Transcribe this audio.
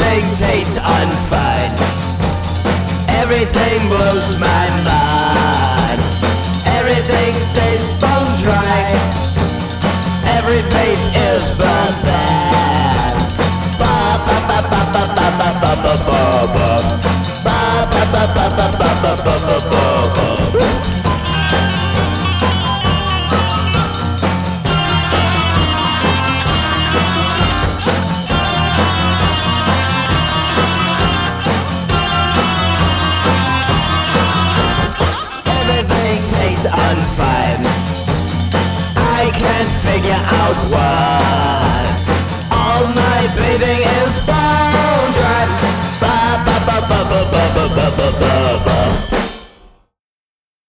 tastes unfine. Everything blows my mind. Everything stays bone dry. Every faith is ba ba ba ba ba ba ba ba ba. Ba ba ba ba ba ba ba ba ba ba can't figure out why. All my bathing is bone dry. Ba ba ba ba ba ba ba ba ba ba.